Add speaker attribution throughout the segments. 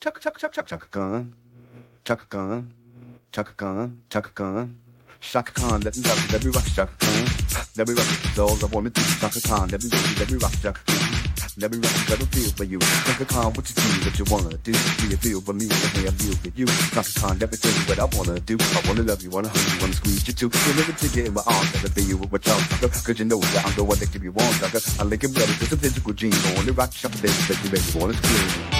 Speaker 1: Chaka chaka chaka chaka chaka Khan. Chaka Khan. Chaka Khan. Chaka Khan. Chaka Khan, let me you, let me rock Chaka Khan. Let me rock you, all I wanna do. Chaka Khan, let me you, let me rock Chaka Khan. Let me rock let me feel for you. Chaka Khan, what you do, what you wanna do. Do you feel for me, let me I feel for you. Chaka Khan, let me tell you what I wanna do. I wanna love you, wanna hug you, wanna squeeze you too. You never take it in my arms, let me feel you with my tongue. Sucker, Cause you know that I'm the one that give you one, sucker. I like it better, it's a physical gene. Wanna rock Chaka, baby, baby, baby, wanna scream. Let rock rock.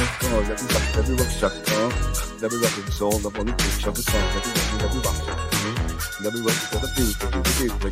Speaker 1: rock, me rock. Let me rock it, it's all I wanna do. Chaka Khan, let me rock, me rock, Shaka Khan. Let me rock it, let me feel for you, feel for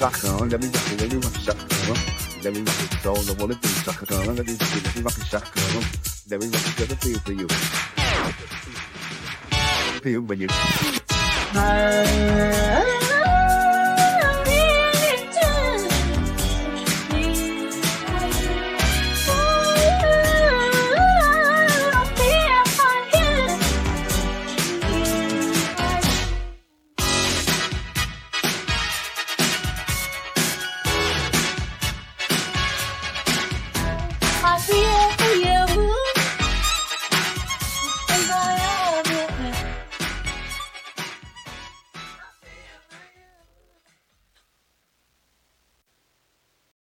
Speaker 1: Khan, let me rock it, let me. Let me rock it, all I wanna let me rock it, let me rock. Let me rock it, me feel for you. Feel when you.